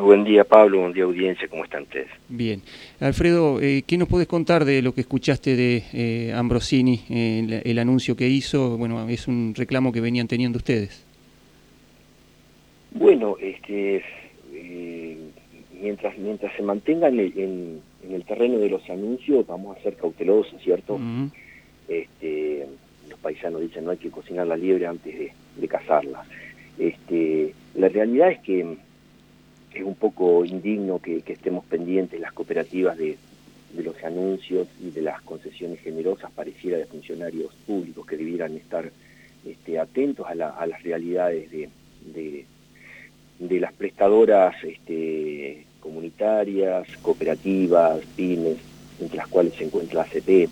Buen día Pablo, buen día audiencia, ¿cómo están ustedes? Bien. Alfredo, eh, ¿qué nos puedes contar de lo que escuchaste de eh, Ambrosini, eh, el, anuncio que hizo? Bueno, es un reclamo que venían teniendo ustedes. Bueno, este, mientras, mientras se mantengan en, el terreno de los anuncios, vamos a ser cautelosos, ¿cierto? este, los paisanos dicen no hay que cocinar la liebre antes de, de cazarla. Este, la realidad es que es un poco indigno que, estemos pendientes las cooperativas de, los anuncios y de las concesiones generosas, pareciera de funcionarios públicos que debieran estar este, atentos a, las realidades de, de, las prestadoras este, comunitarias, cooperativas, pymes, entre las cuales se encuentra la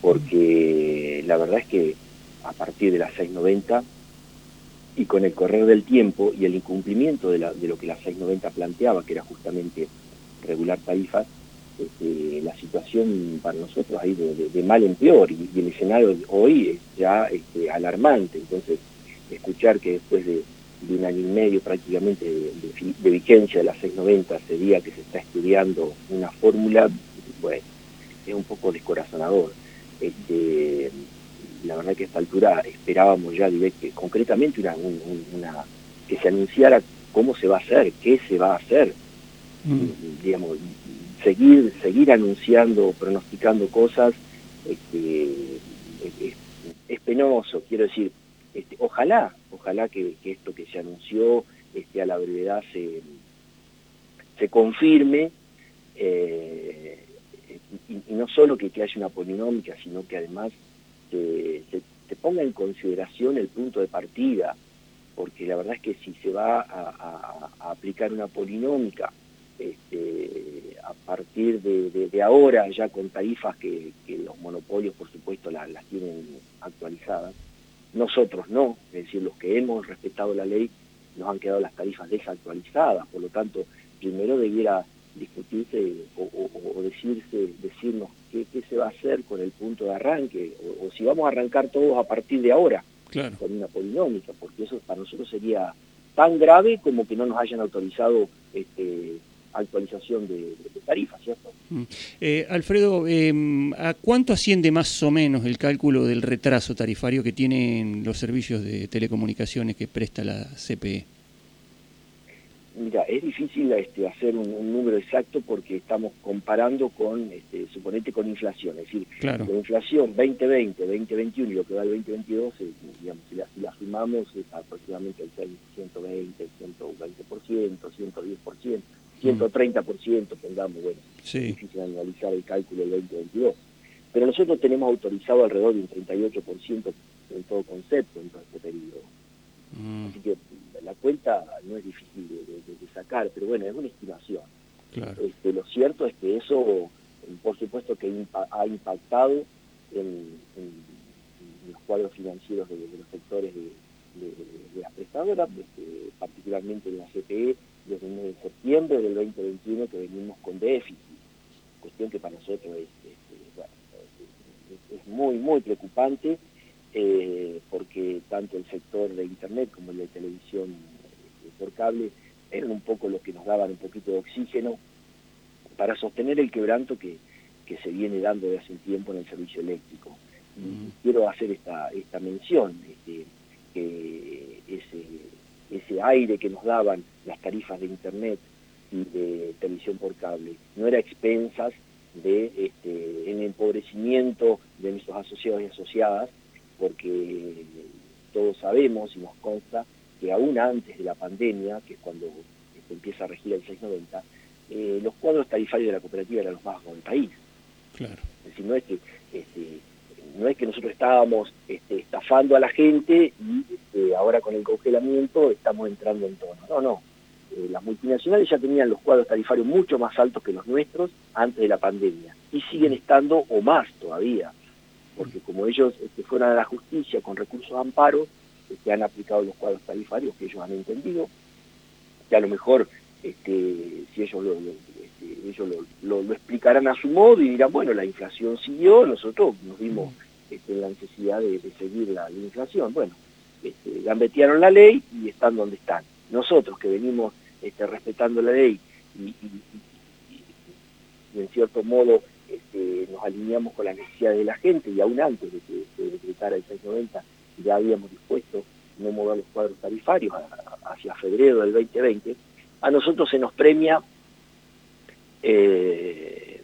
porque la verdad es que a partir de las 690 y con el correr del tiempo y el incumplimiento de, lo que la 690 planteaba, que era justamente regular tarifas, este, la situación para nosotros ha ido de, mal en peor y, el escenario hoy es ya este, alarmante. Entonces, escuchar que después de, un año y medio prácticamente de, vigencia de la 690 se diga que se está estudiando una fórmula, bueno, es un poco descorazonador. Este, la verdad que a esta altura esperábamos ya que concretamente una, que se anunciara cómo se va a hacer, qué se va a hacer, mm. digamos, seguir, seguir anunciando, pronosticando cosas, este, es, penoso, quiero decir, este, ojalá, ojalá que, esto que se anunció este, a la brevedad se, se confirme, eh, y, no solo que, que haya una polinómica, sino que además se, ponga en consideración el punto de partida, porque la verdad es que si se va a, aplicar una polinómica este, a partir de, ahora, ya con tarifas que, los monopolios, por supuesto, las tienen actualizadas, nosotros no, es decir, los que hemos respetado la ley nos han quedado las tarifas desactualizadas, por lo tanto, primero debiera discutirse o, decirse, decirnos qué, se va a hacer con el punto de arranque, o, si vamos a arrancar todos a partir de ahora con una polinómica, porque eso para nosotros sería tan grave como que no nos hayan autorizado este, actualización de, tarifas, ¿cierto? Mm. Eh, Alfredo, em, ¿a cuánto asciende más o menos el cálculo del retraso tarifario que tienen los servicios de telecomunicaciones que presta la CPE? Mira, es difícil este, hacer un, número exacto porque estamos comparando con, este, suponete, con inflación. Es decir, la inflación 2020, 2021 y lo que va al 2022, eh, digamos, si la, sumamos es aproximadamente el 120, 120%, 110%, 130%, pongamos, bueno, es difícil analizar el cálculo del 2022. Pero nosotros tenemos autorizado alrededor de un 38% en todo concepto en todo este periodo. Mm. Así que la cuenta no es difícil de, sacar, pero bueno, es una estimación. Este, lo cierto es que eso, por supuesto que ha impactado en, los cuadros financieros de, los sectores de, las prestadoras, este, particularmente en la CPE, desde el mes de septiembre del 2021 que venimos con déficit, cuestión que para nosotros es, es muy, muy preocupante eh, porque tanto el sector de Internet como el de televisión eh, por cable eran un poco los que nos daban un poquito de oxígeno para sostener el quebranto que, que se viene dando de hace un tiempo en el servicio eléctrico. Y quiero hacer esta, esta mención, este, que ese, ese aire que nos daban las tarifas de Internet y de televisión por cable no era expensas de este, en empobrecimiento de nuestros asociados y asociadas, porque todos sabemos y nos consta que aún antes de la pandemia, que es cuando se empieza a regir el 690, eh, los cuadros tarifarios de la cooperativa eran los más bajos del país. Claro. Es decir, no es que, este, no es que nosotros estábamos este, estafando a la gente y este, ahora con el congelamiento estamos entrando en tono. No, no. Eh, las multinacionales ya tenían los cuadros tarifarios mucho más altos que los nuestros antes de la pandemia y siguen estando o más todavía porque como ellos este, fueron a la justicia con recursos de amparo, este, han aplicado los cuadros tarifarios que ellos han entendido, que a lo mejor este, si ellos, lo, este, ellos lo, explicarán a su modo y dirán, bueno, la inflación siguió, nosotros nos vimos este, la necesidad de, seguir la, inflación. Bueno, este, gambetearon la ley y están donde están. Nosotros que venimos este, respetando la ley y, en cierto modo este, nos alineamos con las necesidades de la gente y aún antes de que se decretara el 690 ya habíamos dispuesto no mover los cuadros tarifarios hacia febrero del 2020, a nosotros se nos premia eh,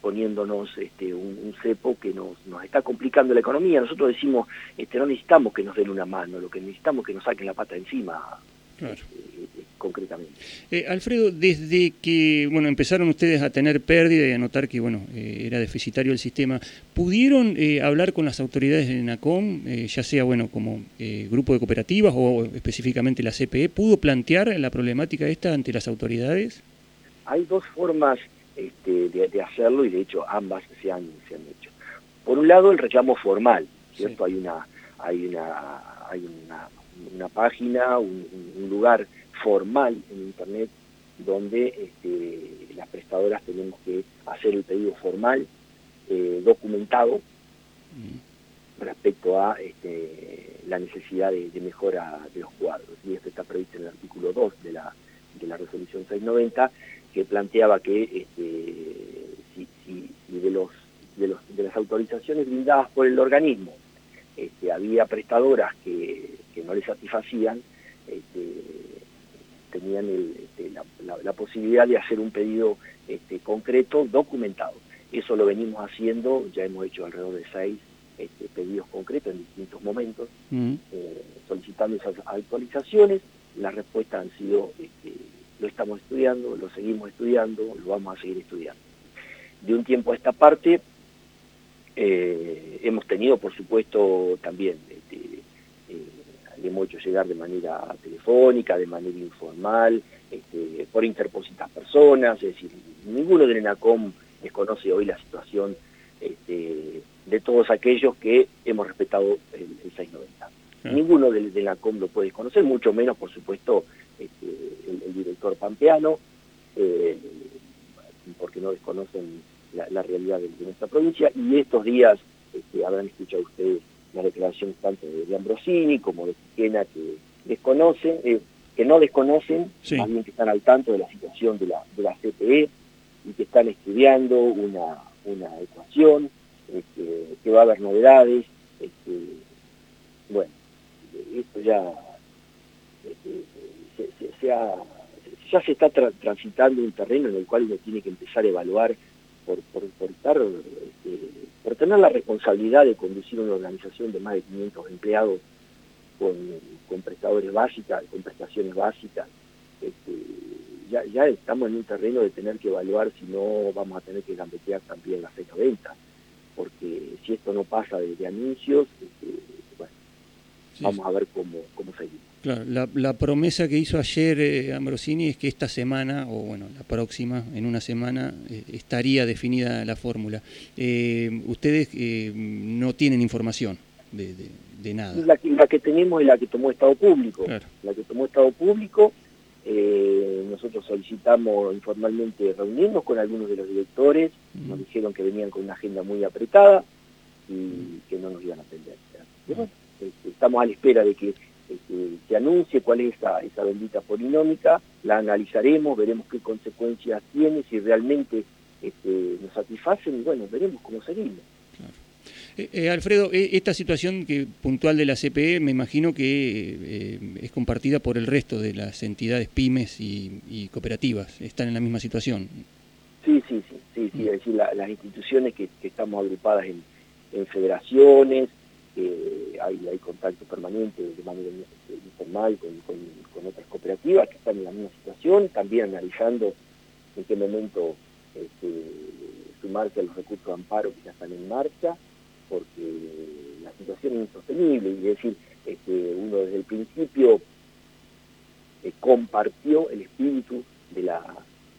poniéndonos este, un, cepo que nos, nos está complicando la economía. Nosotros decimos, este, no necesitamos que nos den una mano, lo que necesitamos es que nos saquen la pata encima. Claro. Eh, eh. Alfredo, desde que bueno empezaron ustedes a tener pérdida y a notar que bueno era deficitario el sistema, ¿pudieron hablar con las autoridades de NACOM, ya sea bueno como grupo de cooperativas o específicamente la CPE, pudo plantear la problemática esta ante las autoridades? Hay dos formas este, de, hacerlo y de hecho ambas se han, se han hecho. Por un lado el reclamo formal, ¿cierto? Hay una hay una hay una, una página, un, lugar formal en internet donde este, las prestadoras tenemos que hacer el pedido formal, eh, documentado, mm. respecto a este, la necesidad de, mejora de los cuadros. Y esto está previsto en el artículo 2 de la, de la resolución 690 que planteaba que este, si, de, los, de, los, de las autorizaciones brindadas por el organismo este, había prestadoras que, no le satisfacían, este, tenían este, la, posibilidad de hacer un pedido este, concreto, documentado. Eso lo venimos haciendo, ya hemos hecho alrededor de seis este, pedidos concretos en distintos momentos, mm. eh, solicitando esas actualizaciones. Las respuestas han sido lo estamos estudiando, lo seguimos estudiando, lo vamos a seguir estudiando. De un tiempo a esta parte, eh, hemos tenido, por supuesto, también, hemos hecho llegar de manera telefónica, de manera informal, este, por interpositas personas, es decir, ninguno del ENACOM desconoce hoy la situación este, de todos aquellos que hemos respetado el, 690. Ninguno del, del ENACOM lo puede desconocer, mucho menos, por supuesto, este, el, director pampeano, eh, porque no desconocen la, realidad de, nuestra provincia, y estos días habrán escuchado ustedes las declaraciones tanto de, Ambrosini como de Siquena que desconocen, eh, que no desconocen, más bien que están al tanto de la situación de la, de la CPE y que están estudiando una, una ecuación, este, que va a haber novedades, este, bueno, esto ya ya se está transitando un terreno en el cual uno tiene que empezar a evaluar por, por, estar, este, por tener la responsabilidad de conducir una organización de más de 500 empleados con, con prestadores básicas, con prestaciones básicas, este, ya, ya estamos en un terreno de tener que evaluar si no vamos a tener que gambetear también la fecha venta, porque si esto no pasa de, anuncios, este, bueno, vamos a ver cómo, cómo seguimos. Claro, la, promesa que hizo ayer eh, Ambrosini es que esta semana, o bueno, la próxima, en una semana, eh, estaría definida la fórmula. Eh, ustedes no tienen información de, nada. La que, la que, tenemos es la que tomó Estado Público. La que tomó Estado Público, nosotros solicitamos informalmente reunirnos con algunos de los directores, mm. nos dijeron que venían con una agenda muy apretada y que no nos iban a atender. Estamos a la espera de que este, se anuncie cuál es esa, esa bendita polinómica, la analizaremos, veremos qué consecuencias tiene, si realmente este, nos satisfacen, y bueno, veremos cómo seguimos. Eh, eh, Alfredo, eh, esta situación que puntual de la CPE me imagino que es compartida por el resto de las entidades pymes y, cooperativas. ¿Están en la misma situación? Sí, sí, sí. sí, sí. Es decir, las instituciones que, estamos agrupadas en, en federaciones, hay, hay contacto permanente de manera informal con, con, otras cooperativas que están en la misma situación, también analizando en qué momento este, sumarse a los recursos de amparo que ya están en marcha, porque la situación es insostenible, y es decir, este, uno desde el principio eh, compartió el espíritu de la,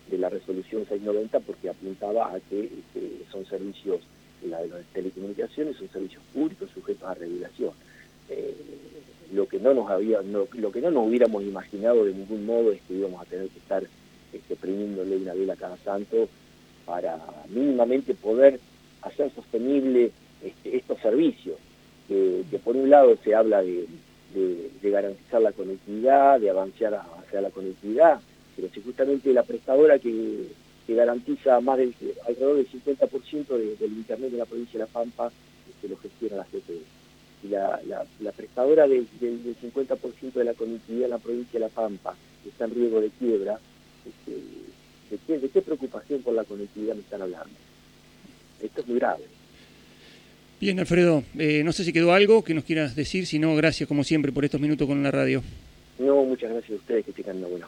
de la resolución 690 porque apuntaba a que este, son servicios la de las telecomunicaciones son servicios públicos sujetos a regulación. Eh, lo que no nos había, lo que no nos hubiéramos imaginado de ningún modo es que íbamos a tener que estar este, prendiéndole una vela cada tanto para mínimamente poder hacer sostenible este, estos servicios, que, por un lado se habla de, garantizar la conectividad, de avanzar hacia la conectividad, Pero si justamente la prestadora que, garantiza más del alrededor del 50% del internet de la provincia de La Pampa que lo gestiona la CPE. Y la, la, prestadora del, del, 50% de la conectividad en la provincia de La Pampa está en riesgo de quiebra, este, ¿de, qué, preocupación por la conectividad me están hablando? Esto es muy grave. Bien, Alfredo, eh, no sé si quedó algo que nos quieras decir, si no, gracias como siempre por estos minutos con la radio. No, muchas gracias a ustedes, que tengan una buena